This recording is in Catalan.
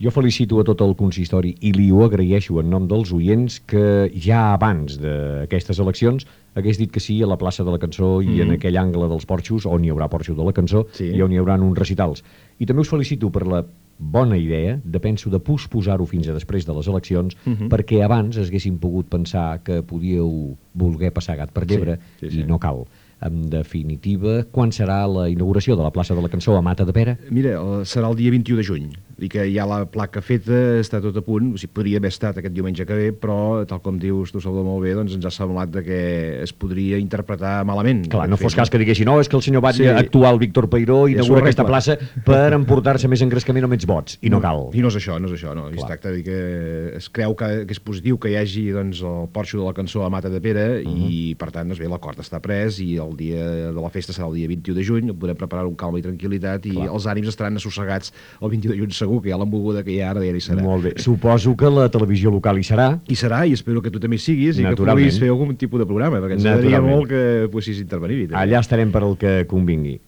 Jo felicito a tot el consistori i li ho agraeixo en nom dels oients que ja abans d'aquestes eleccions hagués dit que sí a la plaça de la Cançó i mm -hmm. en aquell angle dels porxos on hi haurà porxo de la Cançó Sí. i on hi haurà uns recitals. I també us felicito per la bona idea de, penso, de posposar-ho fins a després de les eleccions Mhm. perquè abans haguéssim pogut pensar que podíeu voler passar gat per llebre Sí, sí, sí. i no cal. En definitiva, quan serà la inauguració de la plaça de la Cançó a Mata de Pere? Mira, el- serà el dia 21 de juny. I que ja la placa feta està tot a punt. O sigui, podria haver estat aquest diumenge que ve, però, tal com dius tu, Salvador, molt bé, doncs ens ha semblat de que es podria interpretar malament. Clar, no fos cas que diguessin no, és que el senyor Batlle Sí. actual Víctor Peiró inaugura aquesta plaça per emportar-se més engrescament o més vots, i no cal. I no és això, no és això, no. I es Clar. tracta de dir que es creu que, que és positiu que hi hagi doncs, el porxo de la cançó a Mata de Pere Mhm. i, per tant, doncs, bé, l'acord està pres i el dia de la festa serà el dia 21 de juny, podrem preparar un calma i tranquil·litat i Clar. els ànims estaran assossegats el 21 de juny segur, que ja l'emboguda que hi ha ara ja hi serà. Molt bé. Suposo que la televisió local hi serà. I serà, i espero que tu també hi siguis i que puguis fer algun tipus de programa, perquè ens agradaria molt que poguessis intervenir. també. Allà estarem per el que convingui.